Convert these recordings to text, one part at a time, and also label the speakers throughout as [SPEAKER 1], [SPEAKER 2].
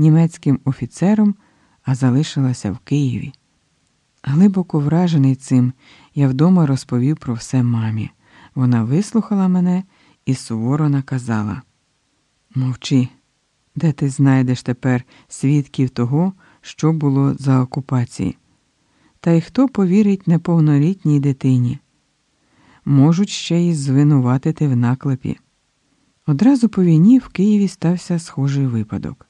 [SPEAKER 1] німецьким офіцером, а залишилася в Києві. Глибоко вражений цим, я вдома розповів про все мамі. Вона вислухала мене і суворо наказала: Мовчи, де ти знайдеш тепер свідків того, що було за окупації? Та й хто повірить неповнолітній дитині? Можуть ще й звинуватити в наклепі. Одразу по війні в Києві стався схожий випадок.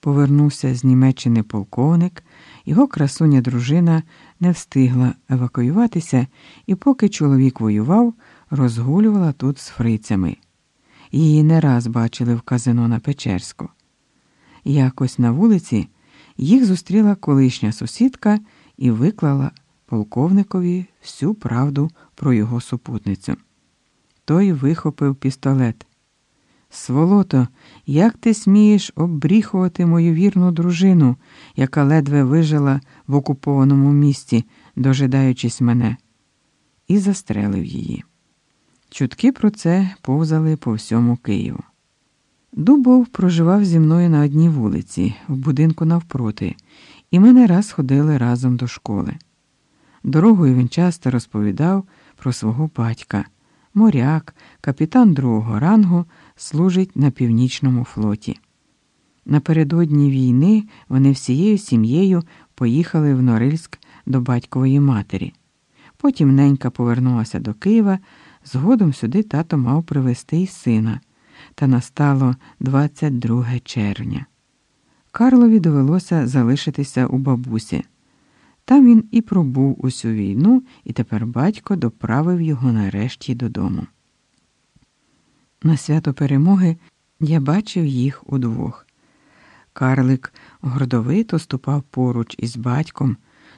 [SPEAKER 1] Повернувся з Німеччини полковник, його красуня дружина не встигла евакуюватися, і поки чоловік воював, розгулювала тут з фрицями. Її не раз бачили в казино на Печерську. Якось на вулиці їх зустріла колишня сусідка і виклала полковникові всю правду про його супутницю. Той вихопив пістолет. Сволото, як ти смієш обріхувати мою вірну дружину, яка ледве вижила в окупованому місті, дожидаючись мене, і застрелив її. Чутки про це повзали по всьому Києву. Дубов проживав зі мною на одній вулиці, в будинку навпроти, і ми не раз ходили разом до школи. Дорогою він часто розповідав про свого батька. Моряк, капітан другого рангу, служить на північному флоті. Напередодні війни вони всією сім'єю поїхали в Норильськ до батькової матері. Потім ненька повернулася до Києва, згодом сюди тато мав привезти й сина, та настало 22 червня. Карлові довелося залишитися у бабусі. Там він і пробув усю війну, і тепер батько доправив його нарешті додому. На свято перемоги я бачив їх удвох. Карлик гордовито ступав поруч із батьком,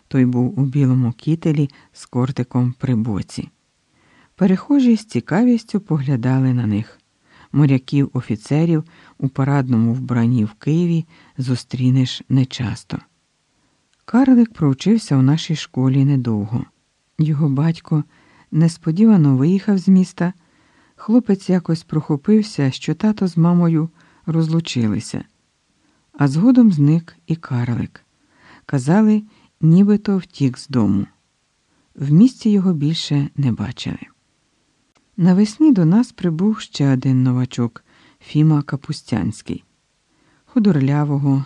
[SPEAKER 1] той був у білому кітелі з кортиком при боці. Перехожі з цікавістю поглядали на них. Моряків офіцерів у парадному вбранні в Києві зустрінеш нечасто. Карлик провчився у нашій школі недовго. Його батько несподівано виїхав з міста. Хлопець якось прохопився, що тато з мамою розлучилися, а згодом зник і карлик. Казали, нібито втік з дому. В місті його більше не бачили. Навесні до нас прибув ще один новачок Фіма Капустянський. Худорлявого,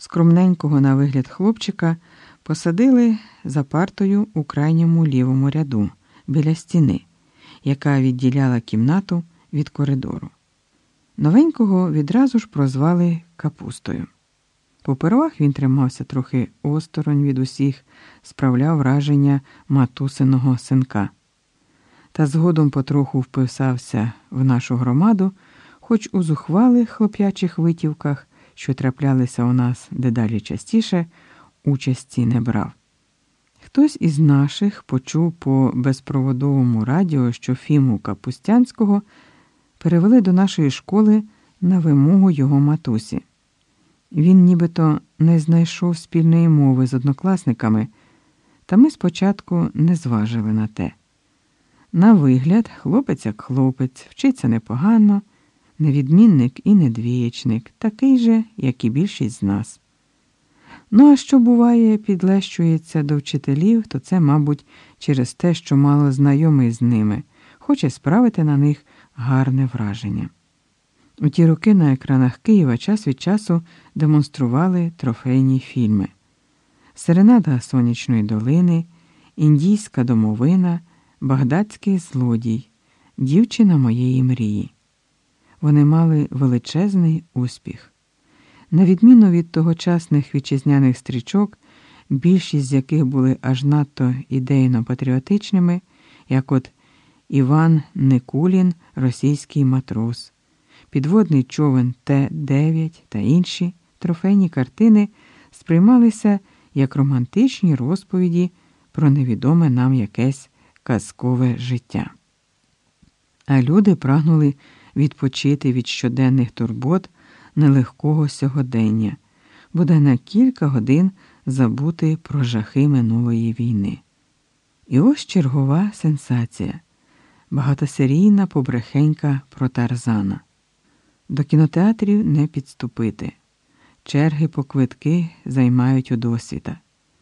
[SPEAKER 1] скромненького на вигляд хлопчика посадили за партою у крайньому лівому ряду біля стіни, яка відділяла кімнату від коридору. Новенького відразу ж прозвали капустою. Попервах він тримався трохи осторонь від усіх, справляв враження матусиного синка. Та згодом потроху вписався в нашу громаду, хоч у зухвалих хлоп'ячих витівках що траплялися у нас дедалі частіше, участі не брав. Хтось із наших почув по безпроводовому радіо, що Фіму Капустянського перевели до нашої школи на вимогу його матусі. Він нібито не знайшов спільної мови з однокласниками, та ми спочатку не зважили на те. На вигляд, хлопець як хлопець, вчиться непогано невідмінник і недвієчник, такий же, як і більшість з нас. Ну, а що буває, підлещується до вчителів, то це, мабуть, через те, що мало знайомий з ними, хоче справити на них гарне враження. У ті роки на екранах Києва час від часу демонстрували трофейні фільми: Серенада Сонячної долини, Індійська домовина, Багдадський злодій, Дівчина моєї мрії вони мали величезний успіх. На відміну від тогочасних вітчизняних стрічок, більшість з яких були аж надто ідейно патріотичними, як от Іван Никулін, російський матрос, підводний човен Т-9 та інші трофейні картини сприймалися як романтичні розповіді про невідоме нам якесь казкове життя. А люди прагнули відпочити від щоденних турбот нелегкого сьогодення, буде на кілька годин забути про жахи минулої війни. І ось чергова сенсація багатосерійна побрехенька про Тарзана. До кінотеатрів не підступити. черги по квитки займають у досвіта.